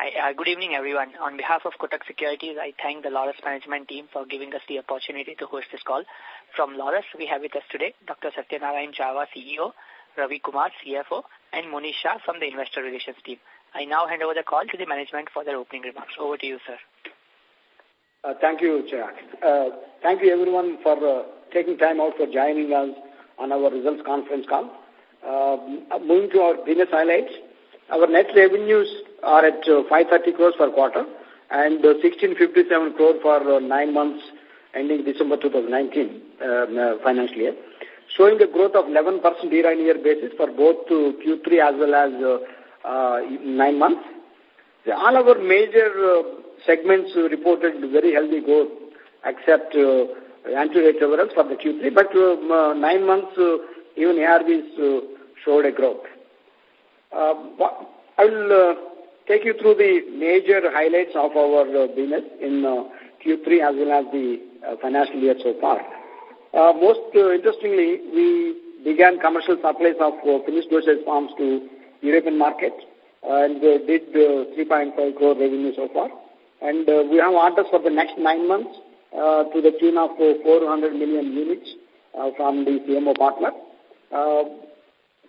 Uh, good evening everyone. On behalf of Kotak Securities, I thank the Laurus management team for giving us the opportunity to host this call. From Laurus, we have with us today Dr. Satyanarayan Chava, CEO, Ravi Kumar, CFO, and Monisha from the Investor Relations team. I now hand over the call to the management for their opening remarks. Over to you, sir. Uh, thank you, Chirag. Uh, thank you everyone for uh, taking time out for joining us on our results conference call. Moving to our business highlights, our net revenues are at uh, 530 crores per quarter and uh, 1657 crore for uh, nine months ending December 2019 um, uh, financial year, showing a growth of 11% year-on-year basis for both uh, Q3 as well as uh, uh, nine months. All our major uh, segments reported very healthy growth except uh, antiretrovirals for the Q3, but uh, nine months uh, even ARVs uh, showed a growth. Uh, I will uh, take you through the major highlights of our uh, business in uh, Q3 as well as the uh, financial year so far. Uh, most uh, interestingly, we began commercial supplies of uh, finished dosage forms to European market and uh, did uh, 3.5 crore revenue so far. And uh, we have orders for the next nine months uh, to the tune of uh, 400 million units uh, from the CMO partner. Uh,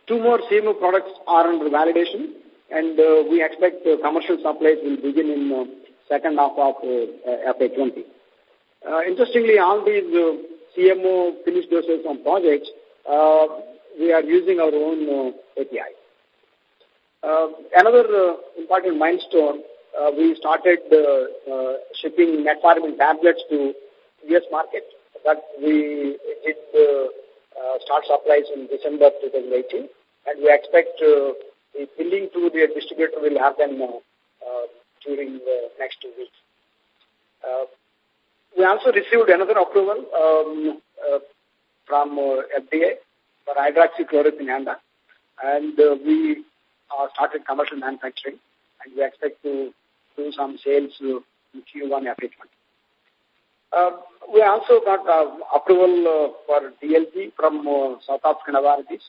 Two more CMO products are under validation, and uh, we expect uh, commercial supplies will begin in uh, second half of uh, FY20. Uh, interestingly, all these uh, CMO finished doses on projects, uh, we are using our own uh, API. Uh, another uh, important milestone, uh, we started uh, uh, shipping metformin tablets to U.S. market. That we did uh, uh, start supplies in December 2018, and we expect uh, the billing to the distributor will happen uh, uh, during the next two weeks. Uh, we also received another approval um, uh, from uh, FDA for hydroxychloroquine ANDA, and uh, we started commercial manufacturing, and we expect to do some sales in Q1 FY20. Uh, we also got approval for DLP from South African authorities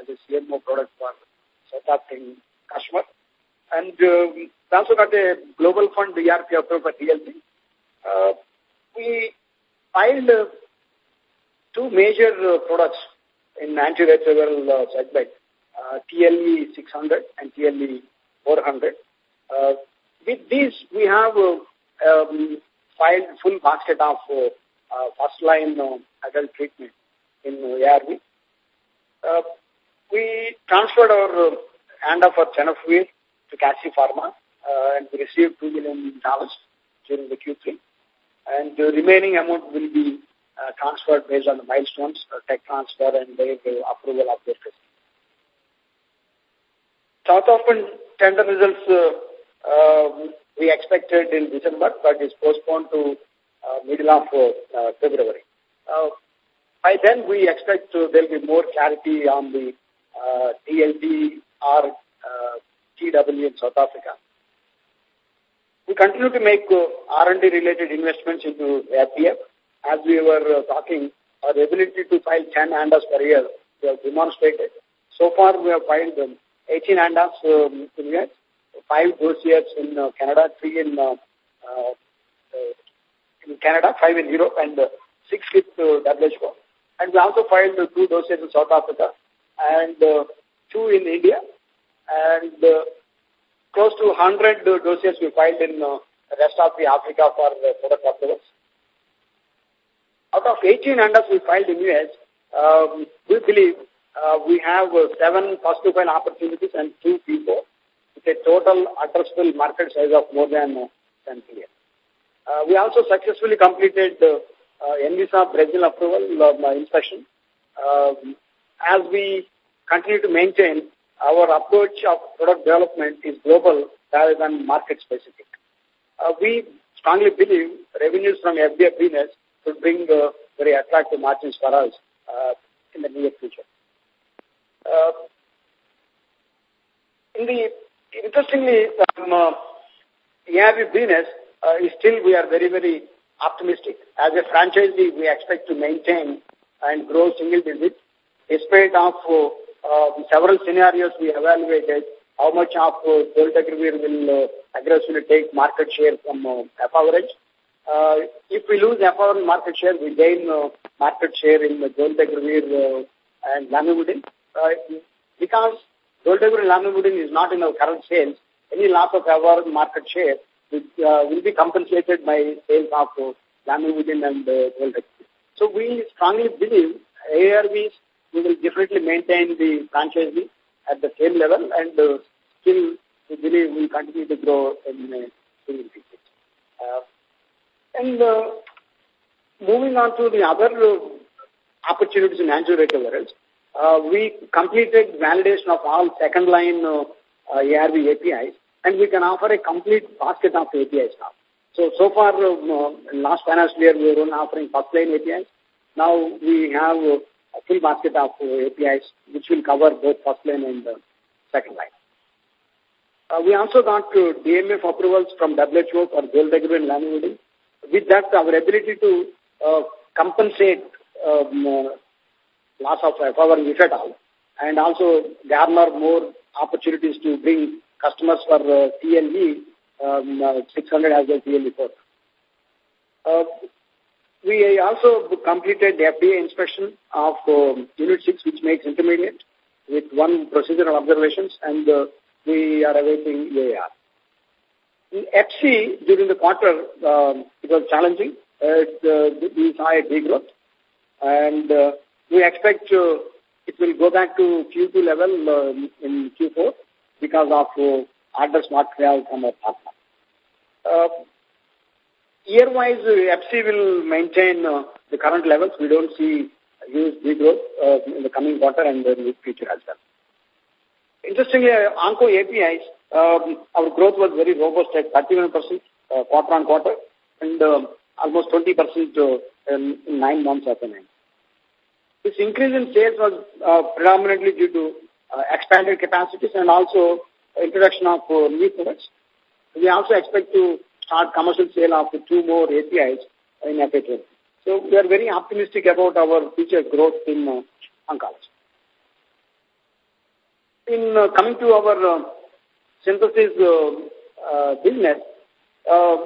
as a CMO product for African customer. And uh, we also got a global fund DRP for DLP. Uh, we filed uh, two major uh, products in antiretroviral uh, segment, uh, TLE 600 and TLE 400. Uh, with these, we have uh, um, filed full basket of uh, uh, first-line uh, adult treatment in ARV. Uh, we transferred our uh, ANDA for tenofovir to Cassie Pharma uh, and we received $2 million during the Q3. And the remaining amount will be uh, transferred based on the milestones, uh, tech transfer and the uh, approval of their facility. South African tender results uh, uh, we expected in December, but is postponed to uh, middle of uh, February. Uh, by then, we expect to, there will be more clarity on the uh, or uh, TW in South Africa. We continue to make uh, R&D related investments into FDF. As we were uh, talking, our ability to file 10 ANDAs per year, we have demonstrated. So far, we have filed um, 18 ANDAs um, in US five dossiers in uh, Canada, three in uh, uh, in Canada, five in Europe, and uh, six with uh, WHO. And we also filed uh, two dossiers in South Africa and uh, two in India, and uh, close to 100 uh, dossiers we filed in uh, the rest of the Africa for uh, product approvals. Out of 18 ANDAs we filed in US, um, we believe uh, we have uh, seven first to file opportunities and two people with a total addressable market size of more than uh, 10 billion. Uh, we also successfully completed uh, uh, Anvisa Brazil approval uh, inspection. Uh, as we continue to maintain our approach of product development is global rather than market specific. Uh, we strongly believe revenues from FDF business will bring uh, very attractive margins for us uh, in the near future. Uh, in the interestingly, um, uh, business uh, is still we are very, very optimistic. As a franchisee, we expect to maintain and grow single digit. Despite of uh, uh, several scenarios we evaluated, how much of uh, dolutegravir will uh, aggressively take market share from uh, Efavirenz. Uh, if we lose Efavirenz market share, we gain uh, market share in the dolutegravir uh, and lamivudine. Uh, because dolutegravir and lamivudine is not in our current sales, any loss of our market share which, uh, will be compensated by sales of uh, lamivudine and uh, So we strongly believe ARVs we will definitely maintain the franchise at the same level and uh, still we believe we will continue to grow in uh, digits. Uh, and uh, moving on to the other uh, opportunities in antiretrovirals, uh, we completed validation of all second line uh, uh, ARV APIs and we can offer a complete basket of APIs now. So, so far, uh, last financial year, we were only offering first line APIs. Now we have uh, full basket of uh, APIs, which will cover both first line and uh, second line. Uh, we also got uh, DMF approvals from WHO for dolutegravir and lamivudine. With that, our ability to uh, compensate um, uh, loss of efavirenz if at all, and also garner more opportunities to bring customers for uh, TLE, um, uh, 600 as well TLE 4. We also completed the FDA inspection of um, Unit 6, which makes intermediate, with one procedural observations, and uh, we are awaiting EIR. In FC, during the quarter, um, it was challenging. Uh, we saw a degrowth, and uh, we expect uh, it will go back to Q2 level um, in Q4 because of uh, orders not clear from our partner. Uh, Year-wise, uh, FC will maintain uh, the current levels. We don't see huge degrowth uh, in the coming quarter and the future as well. Interestingly, uh, APIs, um, our growth was very robust at 31% uh, quarter on quarter and um, almost 20% uh, in, in nine months after nine. This increase in sales was uh, predominantly due to uh, expanded capacities and also introduction of uh, new products. We also expect to start commercial sale of two more APIs in FA So we are very optimistic about our future growth in uh, oncology. In uh, coming to our uh, synthesis uh, uh, business, uh,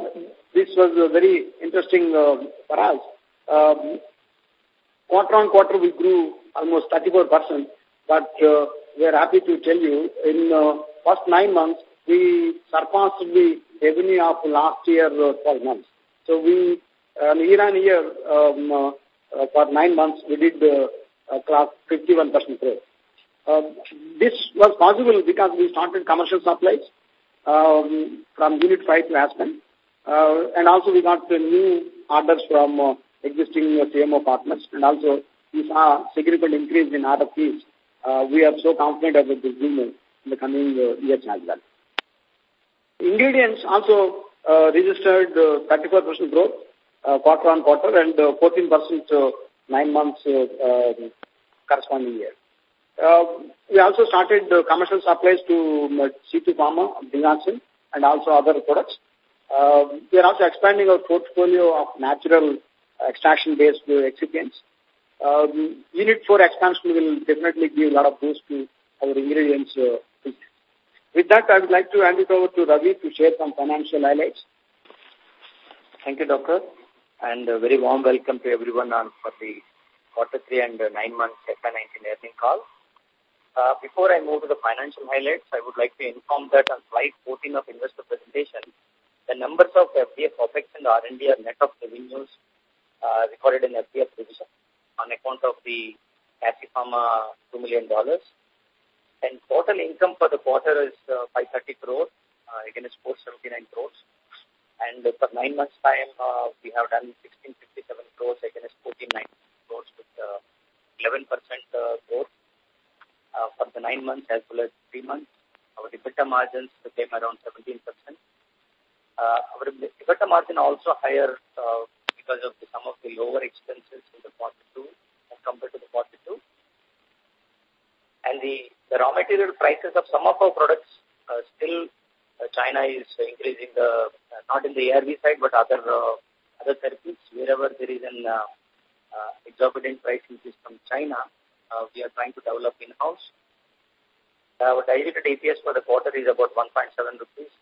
this was very interesting uh, for us. Um, quarter on quarter we grew almost 34%, but we are happy to tell you in first nine months we surpassed the revenue of last year uh, 12 months. So we, uh, year on year, um, uh, for nine months, we did uh, class 51% growth. Uh, this was possible because we started commercial supplies um, from Unit 5 to Aspen. Uh, and also we got new orders from uh, existing uh, CMO partners. And also we saw significant increase in order fees. Uh, we are so confident about this business in the coming uh, years as well. Ingredients also uh, registered uh, 34% growth uh, quarter on quarter and 14% uh, nine months uh, uh, corresponding year. Uh, we also started uh, commercial supplies to uh, C2 Pharma, Bingaxin, and also other products. Uh, we are also expanding our portfolio of natural extraction-based uh, excipients. Um, Unit 4 expansion will definitely give a lot of boost to our ingredients uh. With that, I would like to hand it over to Ravi to share some financial highlights. Thank you, Doctor, and a very warm welcome to everyone on for the quarter three and nine months FY19 earning call. Uh, before I move to the financial highlights, I would like to inform that on slide 14 of investor presentation, the numbers of FDF OPEX and R&D are net of revenues uh, recorded in FDF division on account of the Cassie Pharma $2 million and total income for the quarter is uh, 530 crores uh, against 479 crores. And uh, for nine months time, uh, we have done 1657 crores against 1490 crores with uh, 11% uh, growth uh, for the nine months as well as three months. Our EBITDA margins became around 17%. Uh, our EBITDA margin also higher uh, because of the, some of the lower expenses in the quarter two compared to the quarter two and the, the raw material prices of some of our products uh, still uh, China is increasing the uh, not in the ARV side but other uh, other therapies wherever there is an uh, uh, exorbitant price increase from China uh, we are trying to develop in house Our diluted EPS for the quarter is about 1.7 rupees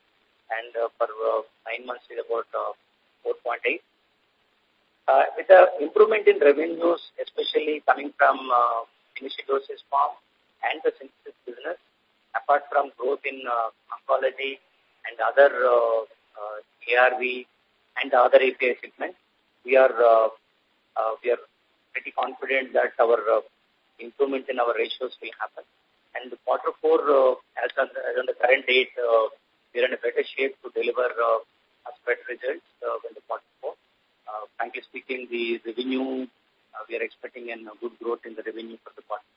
and uh, for uh, nine months is about uh, 4.8. Uh, with the improvement in revenues, especially coming from uh, doses form and the synthesis business, apart from growth in uh, oncology and other uh, uh, ARV and other API segments, we are uh, uh, we are pretty confident that our uh, improvement in our ratios will happen. And the quarter four, uh, as, on the, as on the current date, uh, we are in a better shape to deliver uh, better results uh, when the quarter four. Uh, frankly speaking, the revenue, uh, we are expecting a good growth in the revenue for the quarter.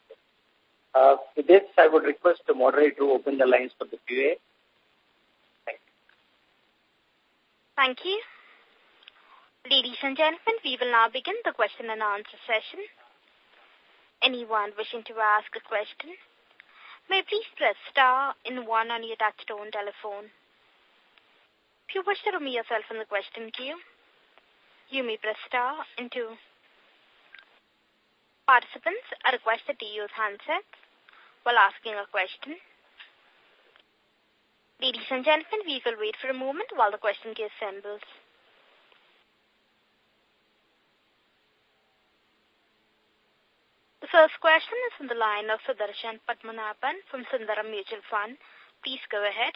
Uh, with this, I would request the moderator to open the lines for the QA. Thank you. Thank you. Ladies and gentlemen, we will now begin the question and answer session. Anyone wishing to ask a question may please press star in one on your touchtone telephone. If you wish to remove yourself from the question queue, you may press star in two. Participants are requested to use handsets while asking a question. Ladies and gentlemen, we will wait for a moment while the question queue assembles. The first question is from the line of Sudarshan Padmanabhan from Sundaram Mutual Fund. Please go ahead.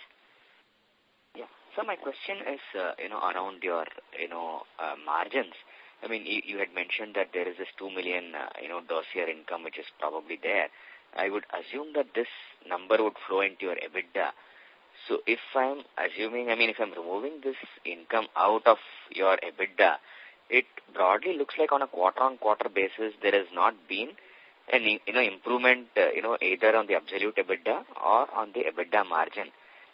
Yeah. So my question is, uh, you know, around your, you know, uh, margins. I mean, you, you, had mentioned that there is this 2 million, uh, you know, dossier income which is probably there. I would assume that this number would flow into your EBITDA. So if I'm assuming, I mean, if I'm removing this income out of your EBITDA, it broadly looks like on a quarter-on-quarter -quarter basis there has not been any, you know improvement uh, you know either on the absolute EBITDA or on the EBITDA margin.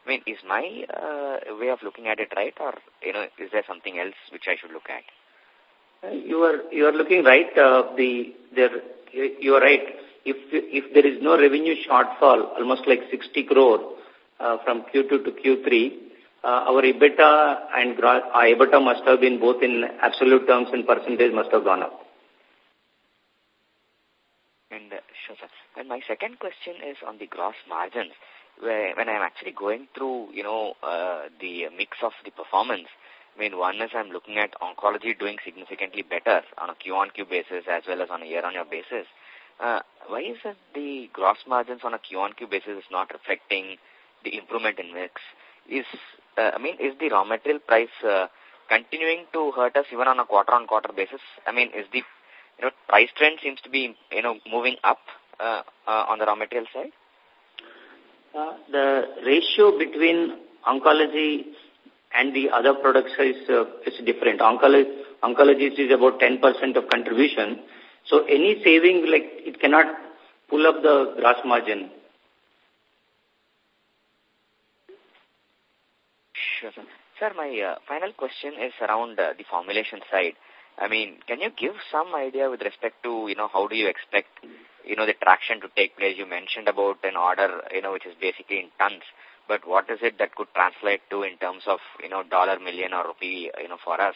I mean, is my uh, way of looking at it right, or you know, is there something else which I should look at? Uh, you are you are looking right. Uh, the there you are right. If if there is no revenue shortfall, almost like 60 crore uh, from Q2 to Q3, uh, our EBITDA and our EBITDA must have been both in absolute terms and percentage must have gone up. Sure, sir. And my second question is on the gross margins. When I'm actually going through, you know, uh, the mix of the performance, I mean, one is I'm looking at oncology doing significantly better on a Q-on-Q basis as well as on a year-on-year -year basis. Uh, why is it the gross margins on a Q-on-Q basis is not reflecting the improvement in mix? Is, uh, I mean, is the raw material price uh, continuing to hurt us even on a quarter-on-quarter -quarter basis? I mean, is the you know, price trend seems to be, you know, moving up uh, uh, on the raw material side? Uh, the ratio between oncology and the other products is, uh, is different. Oncology, oncology is about 10% of contribution. So any saving, like, it cannot pull up the gross margin. Sure, sir. Sir, my uh, final question is around uh, the formulation side. I mean, can you give some idea with respect to, you know, how do you expect, you know, the traction to take place? You mentioned about an order, you know, which is basically in tons. But what is it that could translate to in terms of, you know, dollar million or rupee, you know, for us?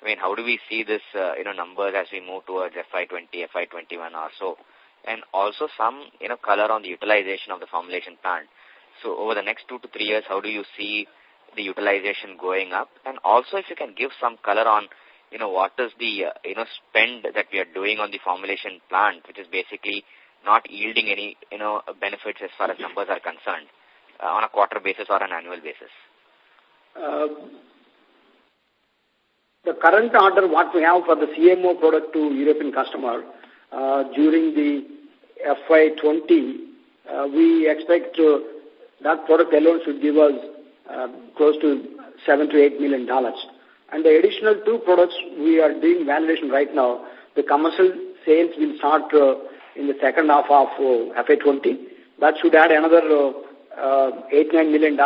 I mean, how do we see this, uh, you know, numbers as we move towards FY20, FY21 or so? And also some, you know, color on the utilization of the formulation plant. So over the next two to three years, how do you see the utilization going up? And also if you can give some color on, you know, what is the, uh, you know, spend that we are doing on the formulation plant, which is basically not yielding any, you know, benefits as far as numbers are concerned uh, on a quarter basis or an annual basis? Uh, the current order, what we have for the CMO product to European customer uh, during the FY20, uh, we expect uh, that product alone should give us uh, close to seven to eight million dollars. And the additional two products we are doing validation right now, the commercial sales will start uh, in the second half of uh, FA20. That should add another uh, 8 $9 million.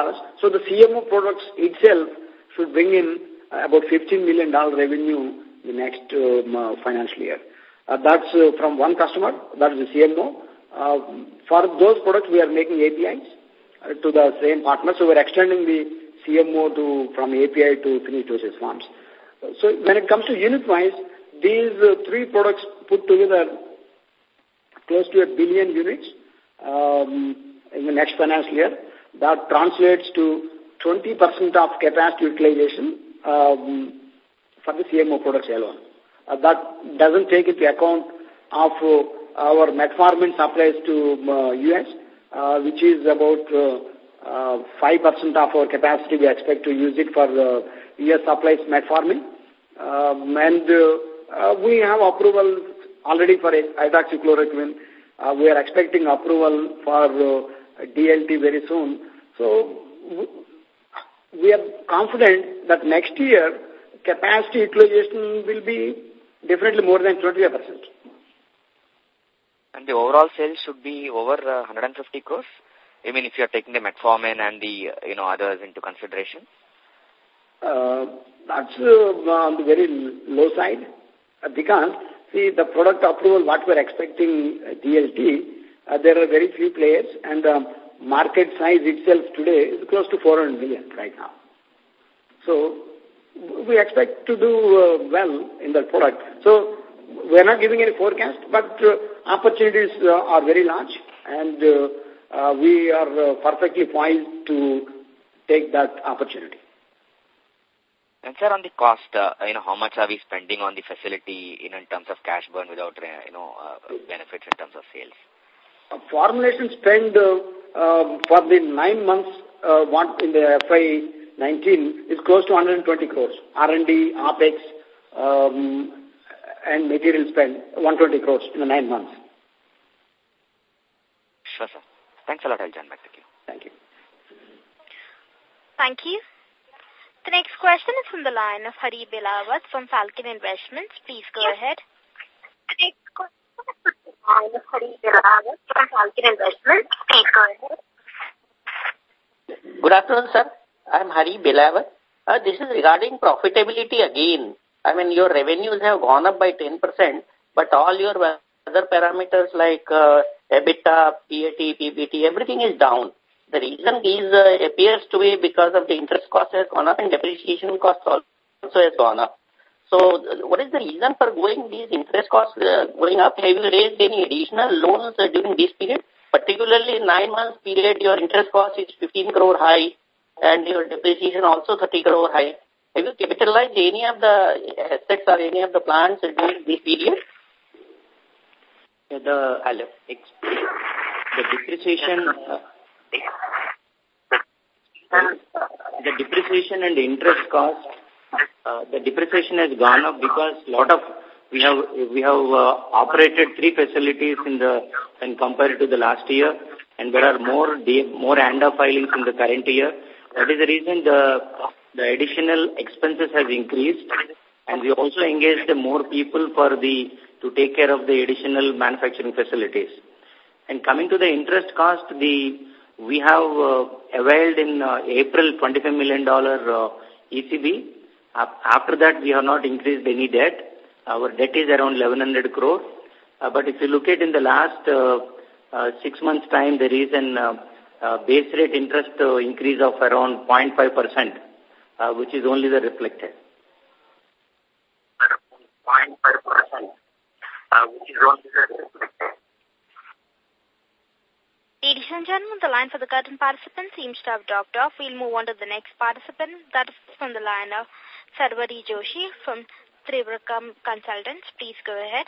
So the CMO products itself should bring in about $15 million revenue the next um, uh, financial year. Uh, that's uh, from one customer, that is the CMO. Uh, for those products, we are making APIs uh, to the same partner. So we're extending the CMO to from API to finished dosage forms. So when it comes to unit-wise, these uh, three products put together close to a billion units. Um, in the next financial year. That translates to 20% of capacity utilization um, for the CMO products alone. Uh, that doesn't take into account of uh, our metformin supplies to uh, U.S., uh, which is about 5% uh, of our capacity. We expect to use it for uh, U.S. supplies metformin. Um, and uh, we have approval already for hydroxychloroquine. Uh, we are expecting approval for uh, DLT very soon. So we are confident that next year capacity utilization will be definitely more than 25%. And the overall sales should be over uh, 150 crores? I mean, if you are taking the metformin and the, uh, you know, others into consideration? Uh, that's uh, on the very low side because, see, the product approval, what we're expecting uh, DLT, uh, there are very few players and the market size itself today is close to 400 million right now. So we expect to do uh, well in that product. So we're not giving any forecast, but uh, opportunities uh, are very large and uh, uh, we are uh, perfectly poised to take that opportunity. And sir, on the cost, uh, you know, how much are we spending on the facility in, in terms of cash burn without, uh, you know, uh, benefits in terms of sales? Uh, formulation spend uh, um, for the nine months uh, one in the FY19 is close to 120 crores. R&D, OPEX, um, and material spend, 120 crores in the nine months. Sure, sir. Thanks a lot. I'll join back to you. Thank you. Thank you. The next question is from the line of Hari Bilawat from Falcon Investments. Please go yes. ahead. Question is from Falcon Investments. Please go ahead. Good afternoon, sir. I'm Hari Bilawat. Uh, this is regarding profitability again. I mean, your revenues have gone up by 10%, but all your other parameters like uh, EBITDA, PAT, PBT, everything is down. The reason is uh, appears to be because of the interest cost has gone up and depreciation cost also has gone up. So what is the reason for going these interest costs uh, going up? Have you raised any additional loans uh, during this period? Particularly in nine months period, your interest cost is 15 crore high and your depreciation also 30 crore high. Have you capitalized any of the assets or any of the plants during this period? The, the depreciation, uh, the depreciation and interest cost, uh, the depreciation has gone up because a lot of we have we have uh, operated three facilities in the when compared to the last year, and there are more more ANDA filings in the current year. That is the reason the the additional expenses has increased, and we also engaged more people for the to take care of the additional manufacturing facilities. And coming to the interest cost, the we have uh, availed in uh, April $25 million uh, ECB. After that, we have not increased any debt. Our debt is around 1100 crore. Uh, but if you look at in the last uh, uh, six months' time, there is an uh, uh, base rate interest uh, increase of around 0.5 percent, uh, which is only the reflected. 0.5 percent, uh, which is only the reflected. Ladies and gentlemen, the line for the current participant seems to have dropped off. We'll move on to the next participant. That is from the line of Sarvari Joshi from Trivikram Consultants. Please go ahead.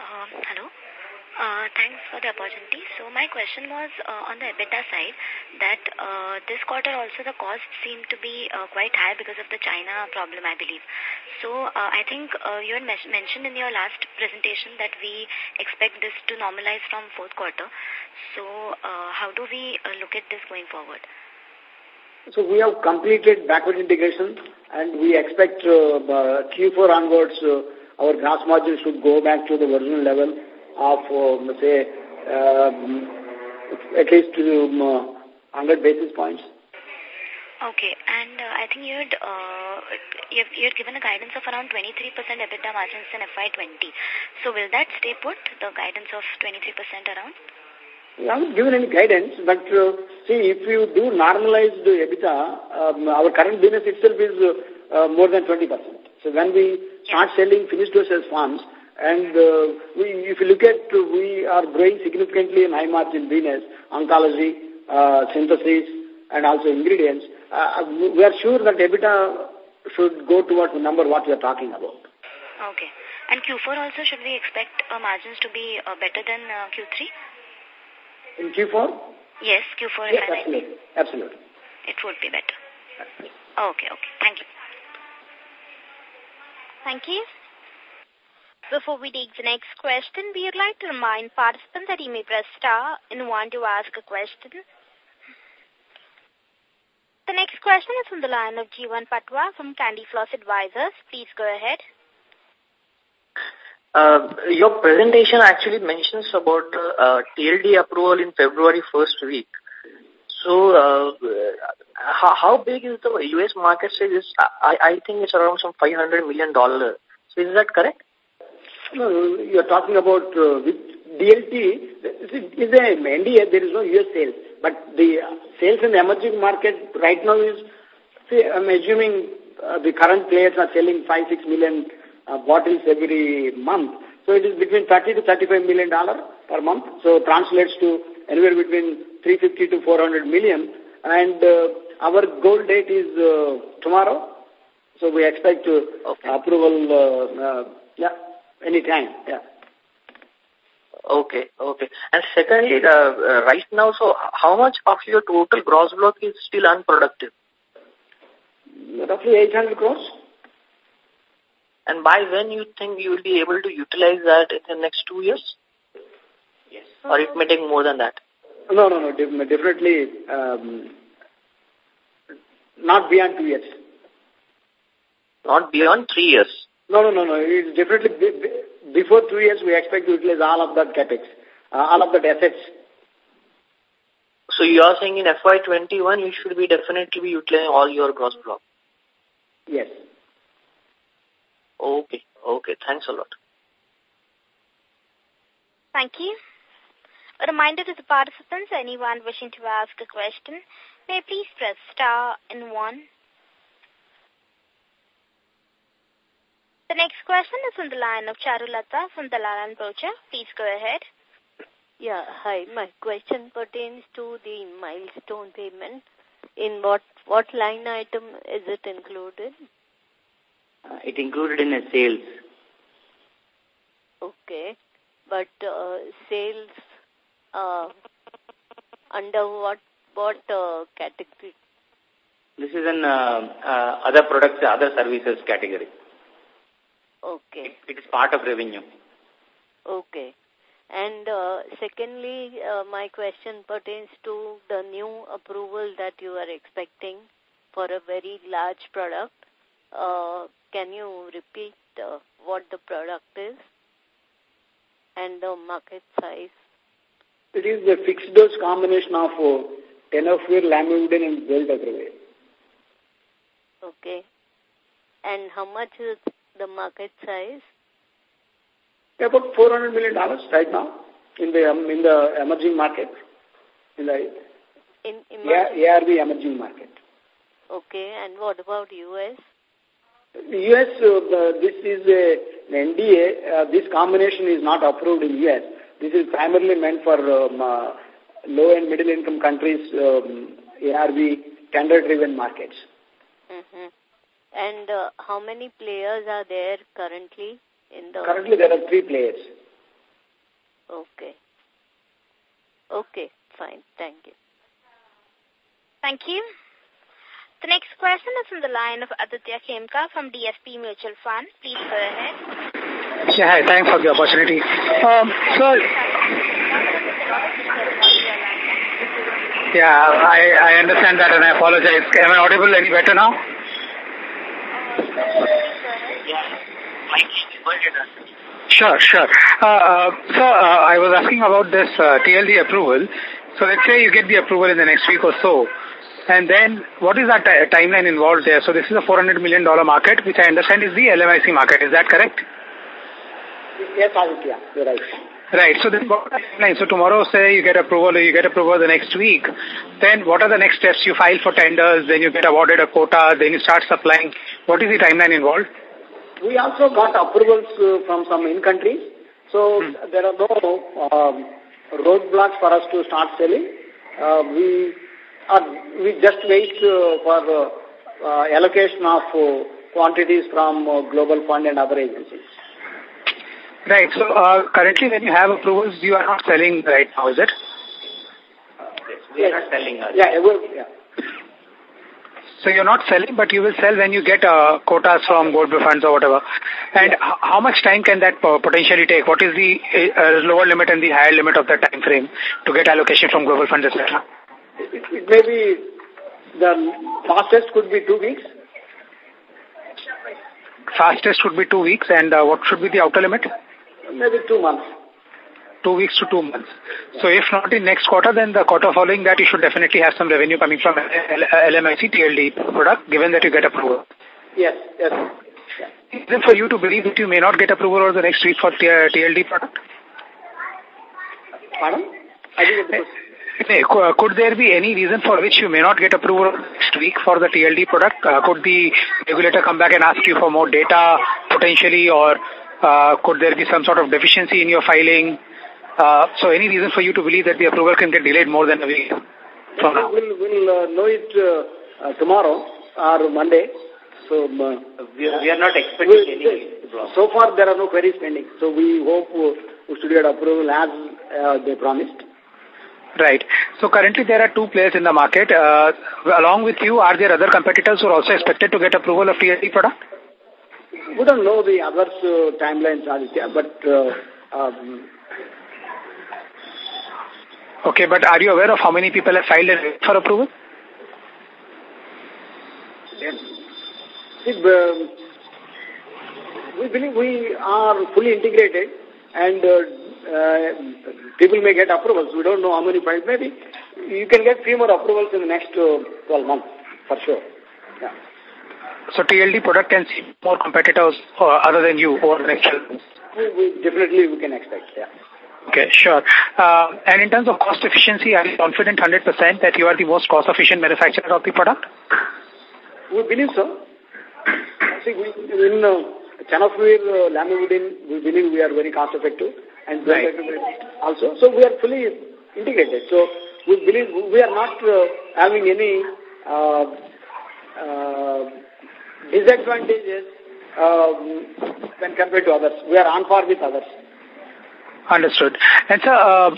Uh, hello. Uh, thanks for the opportunity. So my question was uh, on the EBITDA side that uh, this quarter also the costs seem to be uh, quite high because of the China problem, I believe. So uh, I think uh, you had mentioned in your last presentation that we expect this to normalize from fourth quarter. So uh, how do we uh, look at this going forward? So we have completed backward integration and we expect uh, uh, Q4 onwards uh, our gross margin should go back to the original level of, um, say, um, at least um, 100 basis points. Okay, and uh, I think you had, uh, you you had given a guidance of around 23% EBITDA margins in FY20. So will that stay put, the guidance of 23% around? We haven't given any guidance, but uh, see, if you do normalize the EBITDA, um, our current business itself is uh, uh, more than 20%. So when we start selling finished dosage farms, and uh, we, if you look at, we are growing significantly in high margin business, oncology, uh, synthesis, and also ingredients, uh, we are sure that EBITDA should go towards the number what we are talking about. Okay. And Q4 also, should we expect uh, margins to be uh, better than uh, Q3? In Q4? Yes, Q4. Yes, absolutely. Absolutely. It would be better. Okay, okay. Thank you. Thank you. Before we take the next question, we would like to remind participants that you may press star and want to ask a question. The next question is from the line of Jivan Patwa from Candy Floss Advisors. Please go ahead. Uh, your presentation actually mentions about uh, TLD approval in February first week. So, uh, how, how big is the U.S. market size? I, I think it's around some $500 million. So, is that correct? You're talking about uh, with DLT, is a NDA, there is no US sales. But the sales in the emerging market right now is, I'm assuming uh, the current players are selling 5, 6 million uh, bottles every month. So it is between 30 to 35 million dollar per month. So translates to anywhere between 350 to 400 million. And uh, our goal date is uh, tomorrow. So we expect uh, okay. approval, uh, uh, yeah, anytime, yeah. Okay, okay. And secondly, uh, uh, right now, so how much of your total gross block is still unproductive? Roughly 800 crores. And by when you think you will be able to utilize that in the next two years? Yes. Or it may take more than that? No, no, no, definitely um, not beyond two years. Not beyond three years? No, no, no, no. It's definitely before two years we expect to utilize all of that capex, uh, all of that assets. So you are saying in FY21 you should be definitely be utilizing all your gross block? Yes. Okay, okay. Thanks a lot. Thank you. A reminder to the participants, anyone wishing to ask a question, may please press star and one. The next question is on the line of Charulata from Dalal and Broacha. Please go ahead. Yeah, hi. My question pertains to the milestone payment. In what what line item is it included? Uh, it included in the sales. Okay, but uh, sales uh, under what what uh, category? This is an uh, uh, other products, other services category. Okay. It, it is part of revenue. Okay. And uh, secondly, uh, my question pertains to the new approval that you are expecting for a very large product. Uh, can you repeat uh, what the product is and the market size? It is the fixed dose combination of uh, tenofovir, lamivudine and dolutegravir. Okay. And how much is the market size? About $400 million right now in the um, in the emerging market. In the in emerging? ARV emerging market. Okay, and what about U.S.? U.S., uh, this is a, an NDA. Uh, this combination is not approved in U.S. This is primarily meant for um, uh, low and middle income countries, um, ARV tender-driven markets. Mm -hmm. And uh, how many players are there currently in the... Currently there are three players. Okay. Okay, fine. Thank you. Thank you. The next question is from the line of Aditya Khemka from DSP Mutual Fund. Please go ahead. Yeah, hi. Thanks for the opportunity. Um, so, yeah, I, I understand that and I apologize. Am I audible any better now? Sure, sure. Uh, uh, so, uh, I was asking about this uh, TLD approval. So, let's say you get the approval in the next week or so. And then, what is that timeline involved there? So, this is a $400 million market, which I understand is the LMIC market. Is that correct? Yes, Aditya, you're right. Right. So then what timeline? So tomorrow say you get approval or you get approval the next week. Then what are the next steps? You file for tenders, then you get awarded a quota, then you start supplying. What is the timeline involved? We also got approvals uh, from some in-countries. So hmm. there are no um, roadblocks for us to start selling. uh, we are, we just wait uh, for uh, uh, allocation of uh, quantities from uh, Global Fund and other agencies. Right. So uh, currently when you have approvals, you are not selling right now, is it? Yes, we are not selling. Uh, Yeah, ever- yeah. So you're not selling, but you will sell when you get uh, quotas from global funds or whatever. And h- how much time can that uh, potentially take? What is the uh, lower limit and the higher limit of that time frame to get allocation from global funds, etc.? It, it may be, the fastest could be two weeks. Fastest would be two weeks, and uh, what should be the outer limit? Maybe two months. Two weeks to two months. So if not in next quarter, then the quarter following that, you should definitely have some revenue coming from LMIC TLD product, given that you get approval. Yes, yes. Is it for you to believe that you may not get approval over the next week for TLD product? Pardon? I didn't get the question. Hey, uh, Could there be any reason for which you may not get approval next week for the TLD product? Uh, could the regulator come back and ask you for more data potentially or uh, could there be some sort of deficiency in your filing? Uh, so any reason for you to believe that the approval can get delayed more than a week from now? We'll, we'll uh, know it uh, uh, tomorrow or Monday. So, um, uh, we, we are not expecting we'll- any block. so far there are no queries pending. So we hope uh, we should get approval as uh, they promised. Right. So currently there are two players in the market. Uh, along with you, are there other competitors who are also expected to get approval of TLD product? We don't know the other uh, timelines, Aditya, but uh, um, Okay, but are you aware of how many people have filed for approval? um, we believe we are fully integrated and uh, people may get approvals. We don't know how many filed. Maybe you can get few more approvals in the next uh, 12 months, for sure. Yeah. So TLD product can see more competitors uh, other than you over the next 12 months. We, we, definitely we can expect, yeah. Okay, sure. Uh, and in terms of cost efficiency, are you confident 100% that you are the most cost-efficient manufacturer of the product? We believe so. See, we, in uh, Chanafluir, uh, Lamivudine, we believe we are very cost effective and Right. also. So we are fully integrated. So we believe we are not uh, having any uh, uh, disadvantages um, when compared to others. We are on par with others. Understood. And sir, uh,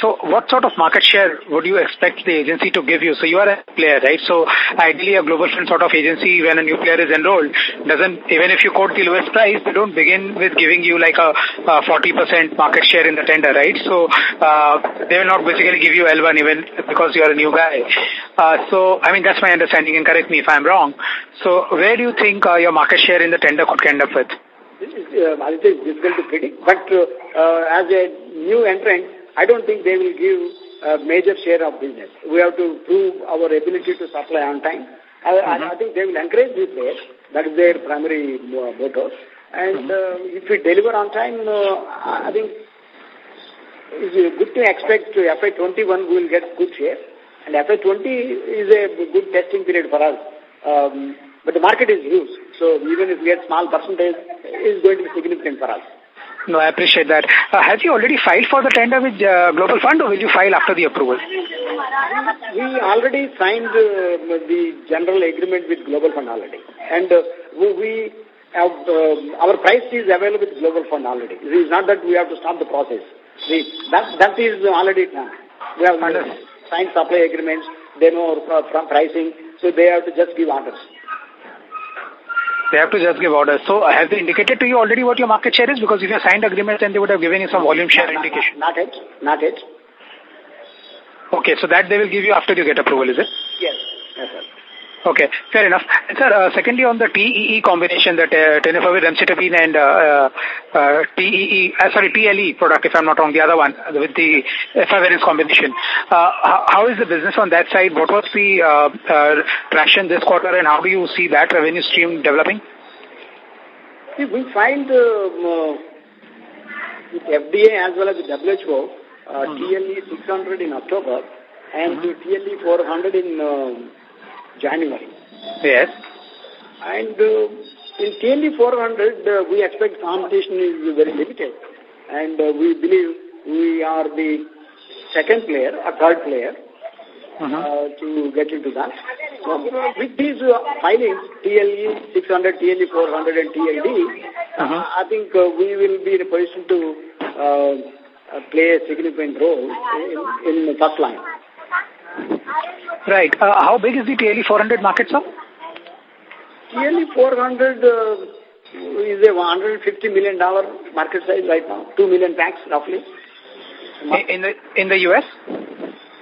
so what sort of market share would you expect the agency to give you? So you are a player, right? So ideally a global fund sort of agency, when a new player is enrolled, doesn't, even if you quote the lowest price, they don't begin with giving you like a, a 40% market share in the tender, right? So uh, they will not basically give you L1 even because you are a new guy. Uh, so, I mean, that's my understanding and correct me if I'm wrong. So where do you think uh, your market share in the tender could end up with? Uh, I think it's difficult to predict, but uh, uh, as a new entrant, I don't think they will give a major share of business. We have to prove our ability to supply on time. I, I, I think they will encourage the players. That is their primary uh, motto. And uh, if we deliver on time, uh, I think it's a good to expect to FY21 we will get good share. And FY20 is a good testing period for us. Um, but the market is huge. So even if we get small percentage, it's going to be significant for us. No, I appreciate that. Uh, have you already filed for the tender with uh, Global Fund or will you file after the approval? We already signed uh, the general agreement with Global Fund already. And uh, we, have, uh, our price is available with Global Fund already. It is not that we have to stop the process. We, that, that is already done. We have signed supply agreements. They know our pricing. So they have to just give orders. They have to just give orders. So have they indicated to you already what your market share is? Because if you signed agreement, then they would have given you some volume share indication. Not yet. Not yet. Okay, so that they will give you after you get approval, is it? Yes. Yes, sir. Okay, fair enough. And sir, uh, secondly, on the TEE combination, that uh, tenofovir, emtricitabine and uh, uh, TEE, uh, sorry, TLE product, if I'm not wrong, the other one, uh, with the efavirenz combination. Uh, how, is the business on that side? What was the uh, uh, traction this quarter and how do you see that revenue stream developing? See, we find um, uh, with FDA as well as the WHO, uh, TLE 600 in October and the TLE 400 in uh, January. Yes. And uh, in TLE 400, uh, we expect competition is very limited. And uh, we believe we are the second player, a third player. uh -huh. to get into that. So, with these uh, filings, TLE 600, TLE 400, and TLD, uh -huh. I think uh, we will be in a position to uh, play a significant role in, in the first line. Right. Uh, how big is the TLE 400 market, sir? TLE 400 uh, is a $150 million market size right now, 2 million packs roughly. In the, in the U.S.?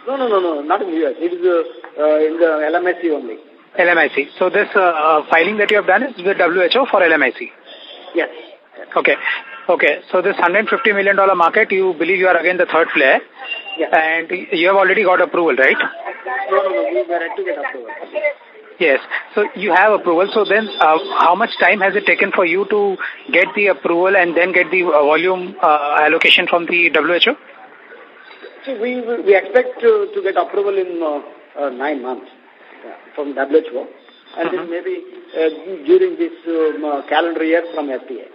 No, no, no, no, not in the U.S. It is uh, uh, in the LMIC only. LMIC. So this uh, uh, filing that you have done is with WHO for LMIC? Yes. Okay. Okay. So this $150 million market, you believe you are again the third player? Yes. And you have already got approval, right? No, no, no. We were to get approval. Yes. So you have approval. So then uh, how much time has it taken for you to get the approval and then get the uh, volume uh, allocation from the WHO? See, we, we expect to, to get approval in uh, uh, nine months yeah, from WHO and then mm-hmm. maybe uh, during this um, uh, calendar year from FDA.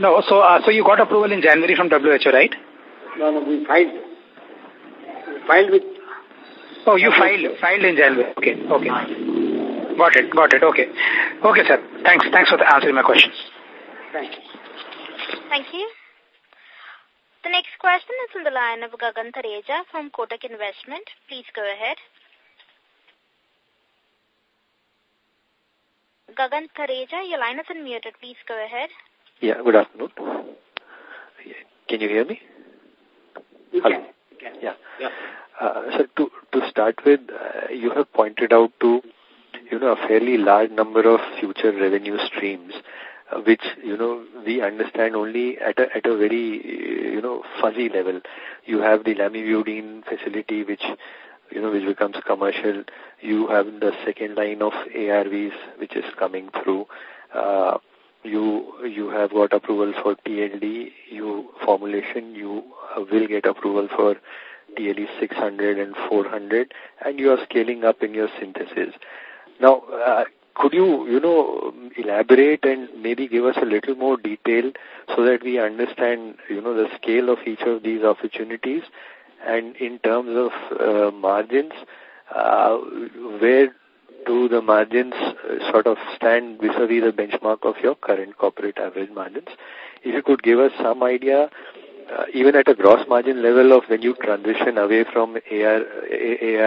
No, so uh, so you got approval in January from WHO, right? No, no, we filed. We filed with Oh, you filed, filed in January. Okay, okay. Got it, got it, okay. Okay, sir. Thanks, thanks for answering my questions. Thank you. Thank you. The next question is on the line of Gagan Thareja from Kotak Investment. Please go ahead. Gagan Thareja, your line is unmuted. Please go ahead. Yeah, good afternoon. Can you hear me? You can. You can. Yeah. yeah. Uh, so to, to start with, uh, you have pointed out to, you know, a fairly large number of future revenue streams, uh, which, you know, we understand only at a, at a very, you know, fuzzy level. You have the lamivudine facility, which, you know, which becomes commercial. You have the second line of ARVs, which is coming through. Uh, you you have got approval for TLD, you formulation, you uh, will get approval for TLE 600 and 400, and you are scaling up in your synthesis. Now, uh, could you, you know, elaborate and maybe give us a little more detail so that we understand, you know, the scale of each of these opportunities and in terms of uh, margins, uh, where do the margins uh, sort of stand vis-a-vis -vis the benchmark of your current corporate average margins? If you could give us some idea uh, even at a gross margin level of when you transition away from AR,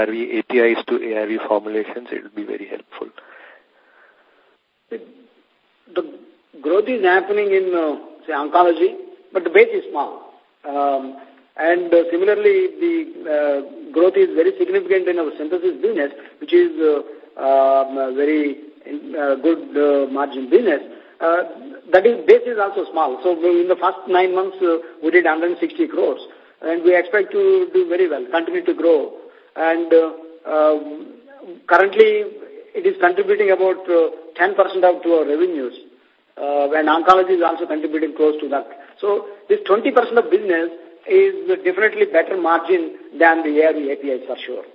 ARV APIs to ARV formulations, it will be very helpful. The growth is happening in, uh, say, oncology, but the base is small. Um, and uh, similarly, the uh, growth is very significant in our synthesis business, which is uh, um, very uh, good uh, margin business. Uh, that is, base is also small. So in the first nine months, uh, we did 160 crores. And we expect to do very well, continue to grow. And uh, um, currently, it is contributing about 10% uh, of to our revenues. Uh, and oncology is also contributing close to that. So this 20% of business is definitely better margin than the ARV APIs for sure.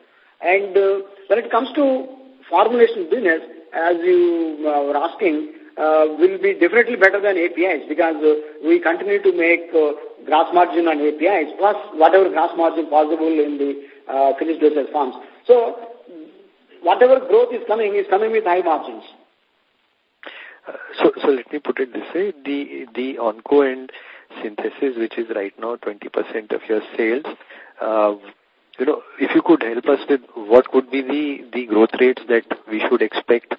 And uh, when it comes to formulation business, as you uh, were asking, uh, will be definitely better than APIs because uh, we continue to make uh, gross margin on APIs plus whatever gross margin possible in the uh, finished dosage forms. So whatever growth is coming is coming with high margins. So, so let me put it this way: the the onco and synthesis, which is right now 20% of your sales, uh, you know, if you could help us with what could be the the growth rates that we should expect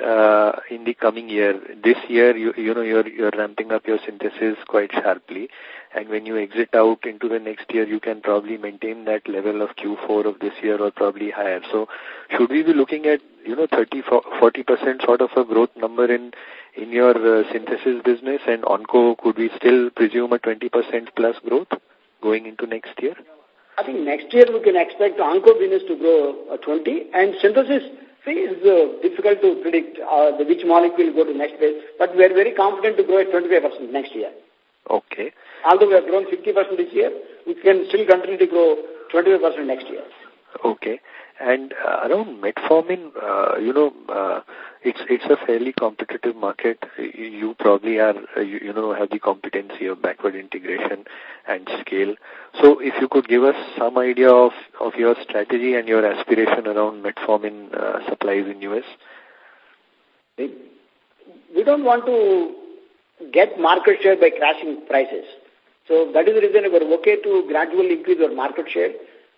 uh, in the coming year. This year, you, you know, you're, you're ramping up your synthesis quite sharply. And when you exit out into the next year, you can probably maintain that level of Q4 of this year or probably higher. So should we be looking at, you know, 30, 40% sort of a growth number in, in your uh, synthesis business and Onco, could we still presume a 20% plus growth going into next year? I think next year we can expect Onco business to grow uh, 20 and synthesis See, it's uh, difficult to predict uh, the which molecule will go to next phase, but we are very confident to grow at 25% next year. Okay. Although we have grown 50% this year, we can still continue to grow 25% next year. Okay. And uh, around metformin, uh, you know, uh, it's it's a fairly competitive market. You probably are, you, you know, have the competency of backward integration and scale. So if you could give us some idea of, of your strategy and your aspiration around metformin uh, supplies in U.S. We don't want to get market share by crashing prices. So that is the reason we're okay to gradually increase our market share.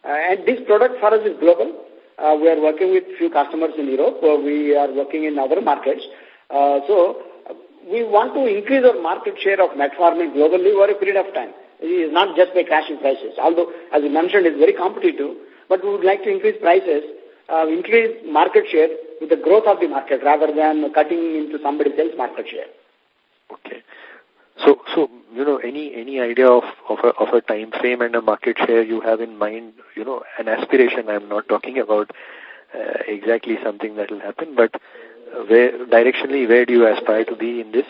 Uh, and this product for us is global. Uh, we are working with few customers in Europe. Uh, we are working in other markets. Uh, so we want to increase our market share of metformin globally over a period of time. It is not just by crashing prices. Although, as you mentioned, it's very competitive, but we would like to increase prices, uh, increase market share with the growth of the market rather than cutting into somebody else's market share. Okay. So, so you know, any any idea of of a, of a time frame and a market share you have in mind? You know, an aspiration. I'm not talking about uh, exactly something that will happen, but uh, where directionally, where do you aspire to be in this?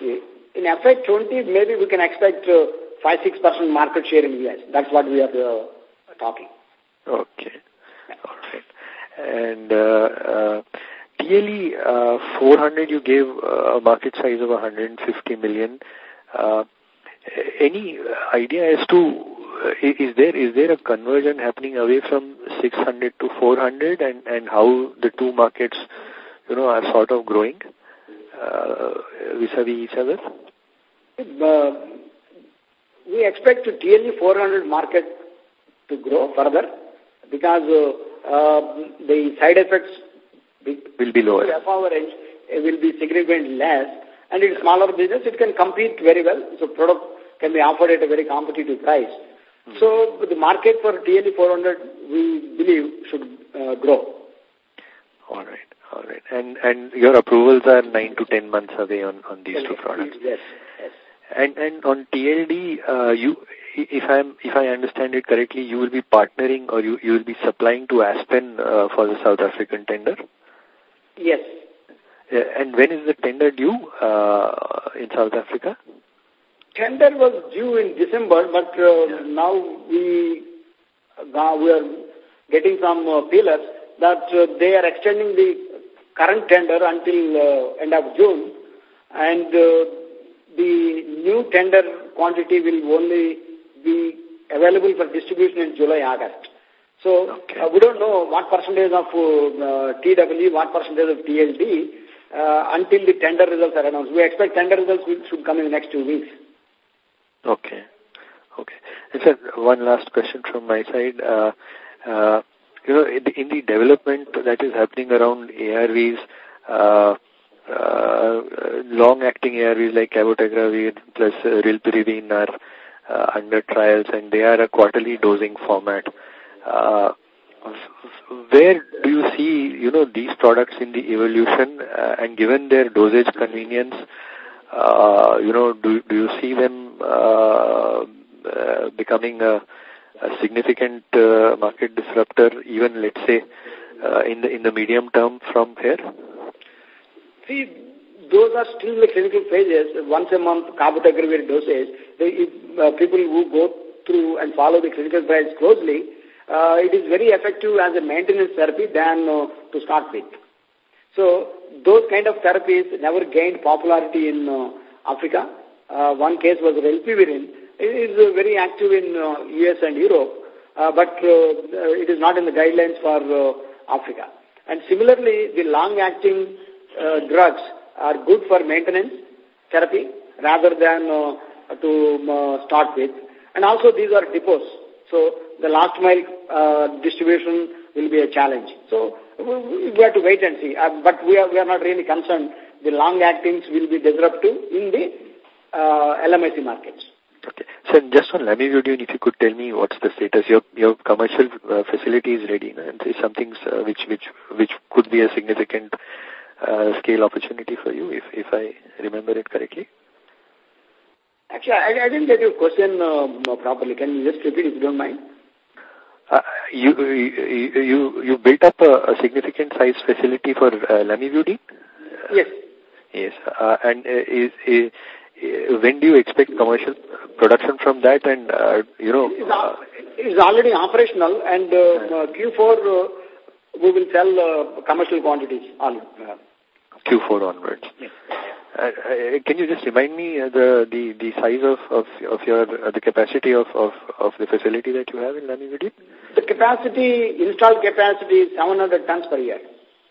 In FY20, maybe we can expect uh, five six percent market share in US. That's what we are uh, talking. Okay, all right, and. Uh, uh, TLE uh, 400, you gave uh, a market size of 150 million. Uh, any idea as to uh, is there is there a conversion happening away from 600 to 400, and and how the two markets, you know, are sort of growing uh, vis-a-vis each other? Uh, we expect the TLE 400 market to grow further because uh, uh, the side effects will be lower. average will be significantly less. And in smaller business, it can compete very well. So product can be offered at a very competitive price. Mm -hmm. So the market for TLE 400, we believe, should uh, grow. All right. All right. And and your approvals are 9 to 10 months away on, on these yes, two products. Yes. Yes. And and on TLD, uh, you if I'm if I understand it correctly, you will be partnering or you you will be supplying to Aspen uh, for the South African tender. Yes. Uh, and when is the tender due uh, in South Africa? Tender was due in December, but uh, yeah. now we now we are getting some uh, feelers that uh, they are extending the current tender until uh, end of June, and uh, the new tender quantity will only be available for distribution in July, August. So okay. uh, we don't know what percentage of uh, TLE, what percentage of TLD uh, until the tender results are announced. We expect tender results which should come in the next two weeks. Okay. Okay. And sir, one last question from my side. Uh, uh, you know, in the, in the development that is happening around ARVs, uh, uh, long-acting ARVs like cabotegravir plus uh, rilpivirine are uh, under trials and they are a quarterly dosing format. Uh, where do you see, you know, these products in the evolution uh, and given their dosage convenience, uh, you know, do, do you see them uh, uh, becoming a, a significant uh, market disruptor even, let's say, uh, in the in the medium term from here? See, those are still the clinical phases. Once a month, cabotegravir dosage. They, uh, people who go through and follow the clinical trials closely, uh, it is very effective as a maintenance therapy than uh, to start with. So those kind of therapies never gained popularity in uh, Africa. Uh, one case was rilpivirine. It is uh, very active in uh, US and Europe, uh, but uh, uh, it is not in the guidelines for uh, Africa. And similarly, the long-acting uh, drugs are good for maintenance therapy rather than uh, to uh, start with. And also these are depots. So the last mile uh, distribution will be a challenge. So we, we have to wait and see. Uh, but we are, we are not really concerned. The long actings will be disruptive in the uh, LMIC markets. Okay. So just on lamivudine, if you could tell me what's the status. Your your commercial facility is ready, no? and is something which which which could be a significant scale opportunity for you, if if I remember it correctly. Actually, I, I didn't get your question uh, properly. Can you just repeat if you don't mind? Uh, you, you, you, you built up a, a significant size facility for uh, lamivudine? Yes. Yes. Uh, and uh, is, is, uh, when do you expect commercial production from that? And, uh, you know... It's, uh, it's already operational and uh, uh Q4 uh, we will sell uh, commercial quantities on uh, Q4 onwards. Yes. Uh, uh, can you just remind me uh, the the the size of of of your uh, the capacity of of of the facility that you have in Lamivudine? The capacity installed capacity is 700 tons per year.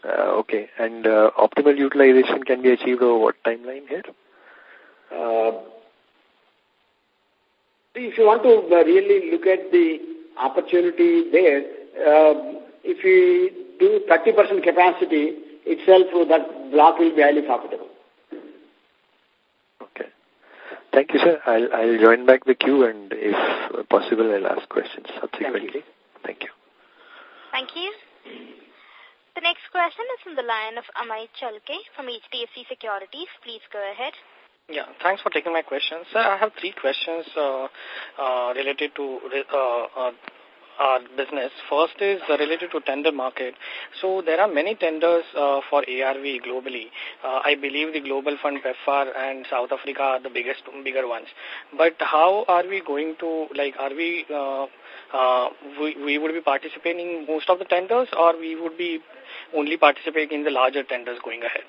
Uh, okay, and uh, optimal utilization can be achieved over what timeline here? Uh, if you want to really look at the opportunity there, uh, if we do 30% capacity itself, that block will be highly profitable. Thank you, sir. I'll, I'll join back the queue and if possible, I'll ask questions subsequently. Thank you. Thank you. The next question is from the line of Amay Chalke from HDFC Securities. Please go ahead. Yeah, thanks for taking my questions. Sir, I have three questions uh, uh, related to uh, uh, business. First is uh, related to tender market. So there are many tenders uh, for ARV globally. Uh, I believe the Global Fund, PEPFAR and South Africa are the biggest, bigger ones. But how are we going to, like, are we, uh, uh, we, we would be participating in most of the tenders or we would be only participating in the larger tenders going ahead?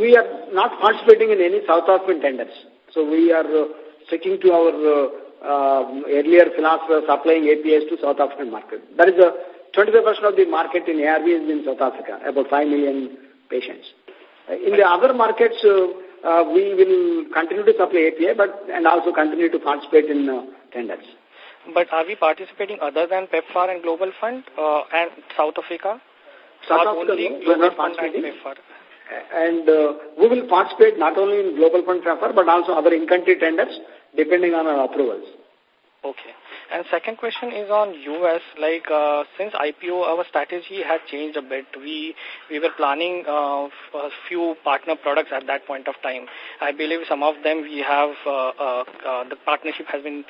We are not participating in any South African tenders. So we are uh, sticking to our uh, um, earlier philosopher supplying APIs to South African market. That is the 25% of the market in ARV is in South Africa, about 5 million patients. Uh, in the other markets, uh, uh, we will continue to supply API but and also continue to participate in uh, tenders. But are we participating other than PEPFAR and Global Fund uh, and South Africa? South Africa, no, we are not participating. And uh, we will participate not only in Global Fund PEPFAR but also other in-country tenders depending on our approvals. Okay. And second question is on US. Like uh, since IPO, our strategy had changed a bit. We we were planning uh, a few partner products at that point of time. I believe some of them we have uh, uh, the partnership has been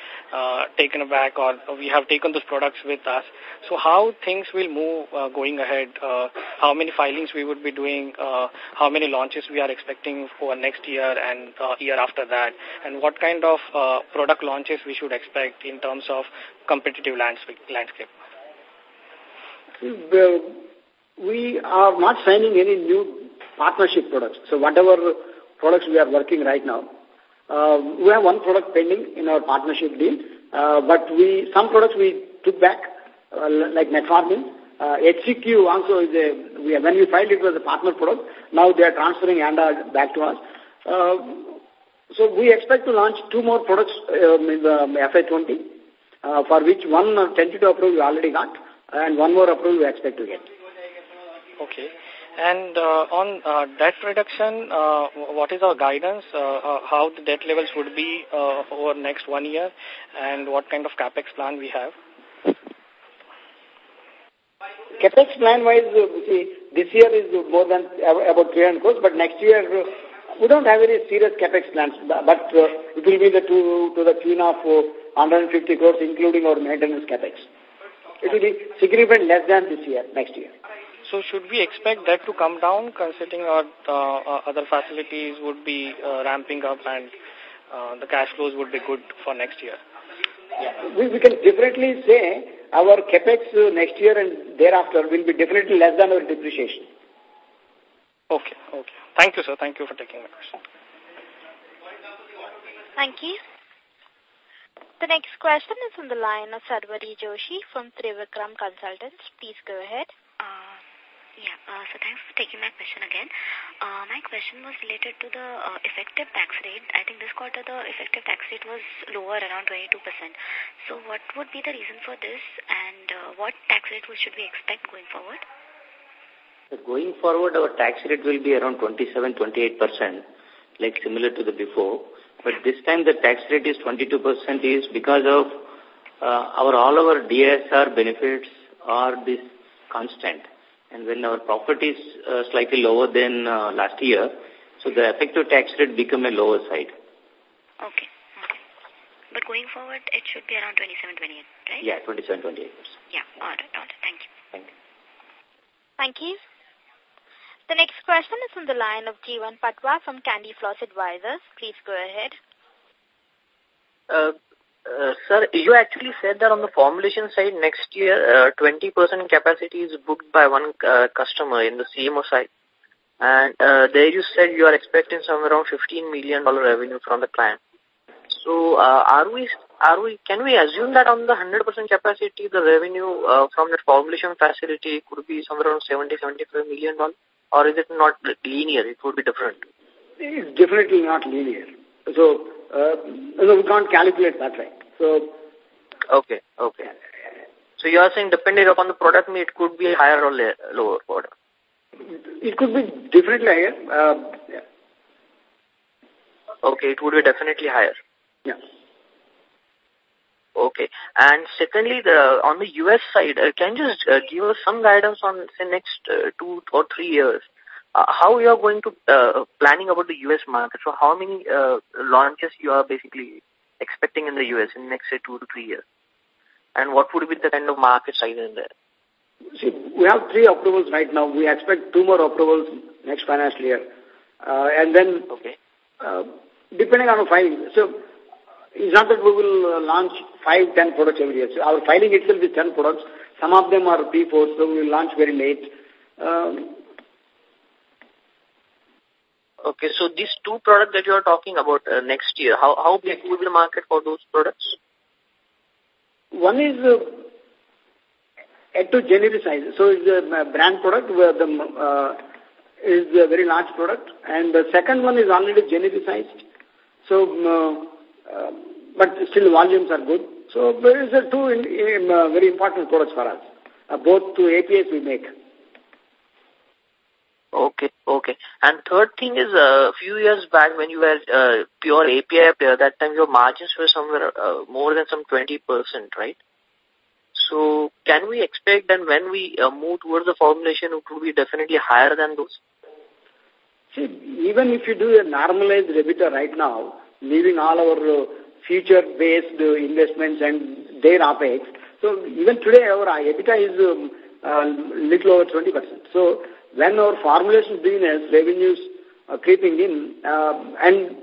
taken back, or we have taken those products with us. So how things will move going ahead? How many filings we would be doing? How many launches we are expecting for next year and year after that? And what kind of product launches we should expect in terms of competitive landscape? We are not signing any new partnership products. So whatever products we are working right now, uh, we have one product pending in our partnership deal, uh, but we some products we took back, uh, like metformin. Uh, HCQ also is a, we, when we filed it was a partner product, now they are transferring ANDA back to us. Uh, so we expect to launch two more products um, in the FY20 uh, for which one tentative approval we already got and one more approval we expect to get. Okay. And uh, on uh, debt reduction, uh, what is our guidance? Uh, how the debt levels would be uh, over next one year and what kind of capex plan we have? Capex plan wise, see, this year is more than about 300 crores, but next year we don't have any serious capex plans, but uh, it will be the to, to the tune of uh, 150 crores, including our maintenance capex. It will be significantly less than this year, next year. So should we expect that to come down, considering our uh, other facilities would be uh, ramping up and uh, the cash flows would be good for next year? Yeah. We, we can definitely say our capex uh, next year and thereafter will be definitely less than our depreciation. Okay, okay. Thank you, sir. Thank you for taking my question. Thank you. The next question is from the line of Sarvari Joshi from Trivikram Consultants. Please go ahead. Uh, yeah, uh, so thanks for taking my question again. Uh, my question was related to the uh, effective tax rate. I think this quarter the effective tax rate was lower, around 22%. So what would be the reason for this and uh, what tax rate should we expect going forward? Going forward, our tax rate will be around 27-28%, like similar to the before. But this time the tax rate is 22% is because of uh, our all our DSR benefits are this constant. And when our profit is uh, slightly lower than uh, last year, so the effective tax rate become a lower side. Okay. okay. But going forward, it should be around 27, 28, right? Yeah, 27, 28%. Yeah, all right, all right. Thank you. Thank you. Thank you. The next question is from the line of Jeevan Patwa from Candy Floss Advisors. Please go ahead. Uh, Uh, sir, you actually said that on the formulation side next year, 20% uh, capacity is booked by one uh, customer in the CMO side. And uh, there you said you are expecting somewhere around $15 million revenue from the client. So uh, are we, are we, can we assume that on the 100% capacity, the revenue uh, from that formulation facility could be somewhere around 70, 75 million dollars? Or is it not linear? It would be different. It's definitely not linear. So, uh, no, we can't calculate that right. So, okay, okay. So you are saying depending upon the product, it could be higher or lower order. It could be definitely higher. Uh, yeah. Okay, it would be definitely higher. Yeah. Okay. And secondly, the on the U.S. side, uh, can you just uh, give us some guidance on, say, next uh, two or three years? Uh, how you are going to uh, planning about the U.S. market? So how many uh, launches you are basically expecting in the U.S. in the next, say, two to three years? And what would be the kind of market size in there? See, we have three approvals right now. We expect two more approvals next financial year. Uh, and then, okay. uh, depending on the filing. So, it's not that we will uh, launch five, ten products every year. So our filing itself is ten products. Some of them are P4, so we will launch very late. Um, okay, so these two products that you are talking about uh, next year, how, how big will be the market for those products? One is uh, at to genericize. So it's a brand product where the uh, is a very large product. And the second one is already genericized. So, uh, uh, but still volumes are good. So these are two in, in, uh, very important products for us. Uh, both two APIs we make. Okay, okay. And third thing is, uh, a few years back when you were uh, pure API player, that time your margins were somewhere uh, more than some 20%, right? So can we expect that when we uh, move towards the formulation, it will be definitely higher than those? See, even if you do a normalized EBITDA right now, leaving all our uh, future-based uh, investments and their OPEX, so even today our EBITDA is um, uh, little over 20%. So when our formulation business revenues are creeping in, uh, and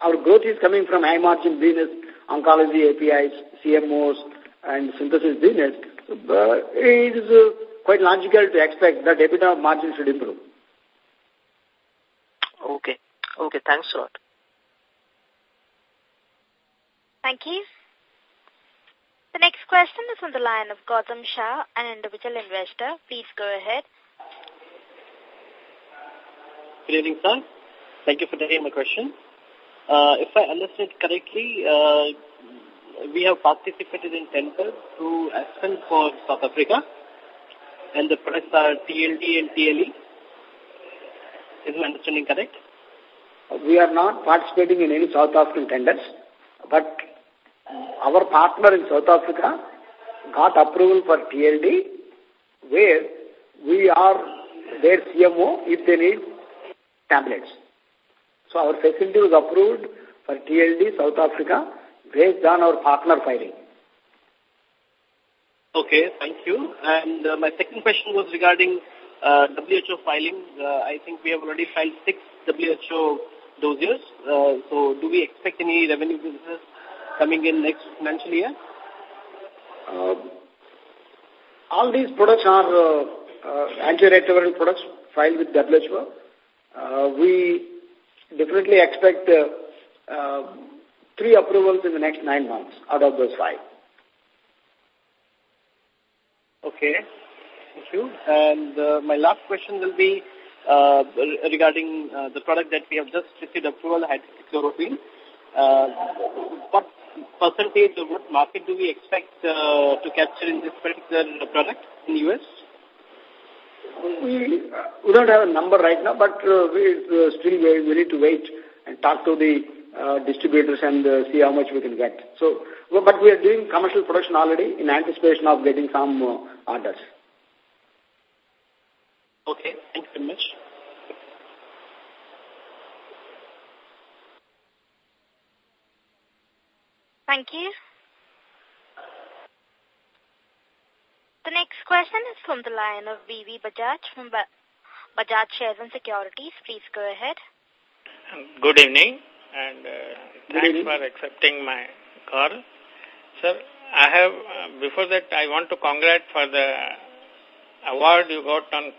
our growth is coming from high-margin business, oncology, APIs, CMOs, and synthesis business, uh, it is uh, quite logical to expect that EBITDA margin should improve. Okay. Okay, thanks a lot. Thank you. The next question is on the line of Gautam Shah, an individual investor. Please go ahead. Good evening, sir. Thank you for taking my question. Uh, if I understood correctly, uh, we have participated in tender through Aspen for South Africa, and the products are TLD and TLE. Is my understanding correct? We are not participating in any South African tenders, but our partner in South Africa got approval for TLD, where we are their CMO if they need tablets. So our facility was approved for TLD South Africa based on our partner filing. Okay, thank you. And uh, my second question was regarding uh, WHO filing. Uh, I think we have already filed six WHO dossiers. Uh, so do we expect any revenue business coming in next financial year? Uh, all these products are uh, uh, antiretroviral products filed with WHO. Uh, we definitely expect uh, uh, three approvals in the next nine months out of those five. Okay, thank you. And uh, my last question will be uh, regarding uh, the product that we have just received approval, hydroxychloroquine. Uh, what percentage of what market do we expect uh, to capture in this particular product in the U.S.? We, uh, we don't have a number right now, but uh, we uh, still we need to wait and talk to the uh, distributors and uh, see how much we can get. So, but we are doing commercial production already in anticipation of getting some uh, orders. Okay, thank you very much. Thank you. The next question is from the line of VV Bajaj from Bajaj Shares and Securities. Please go ahead. Good evening and uh, thanks for accepting my call. sir, I have, uh, before that, I want to congratulate for the award you got on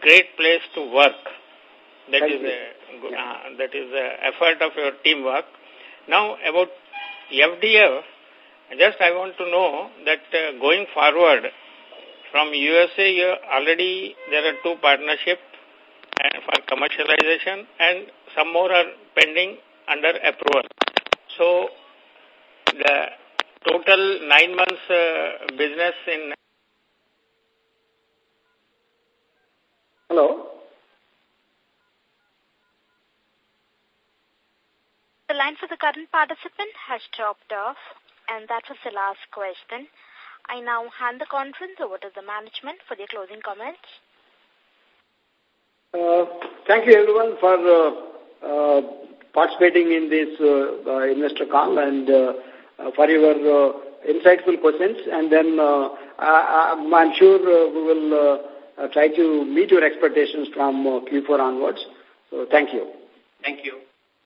Great Place to Work. That Thank is you. a uh, that is a effort of your teamwork. Now about FDF, just I want to know that uh, going forward from USA, already there are two partnerships for commercialization and some more are pending under approval. So the total nine months uh, business in Hello? The line for the current participant has dropped off, and that was the last question. I now hand the conference over to the management for their closing comments. Uh, thank you everyone for uh, uh, participating in this uh, uh, investor call and uh, uh, for your uh, insightful questions. And then uh, I, I'm sure uh, we will uh, uh, try to meet your expectations from uh, Q4 onwards. So thank you. Thank you.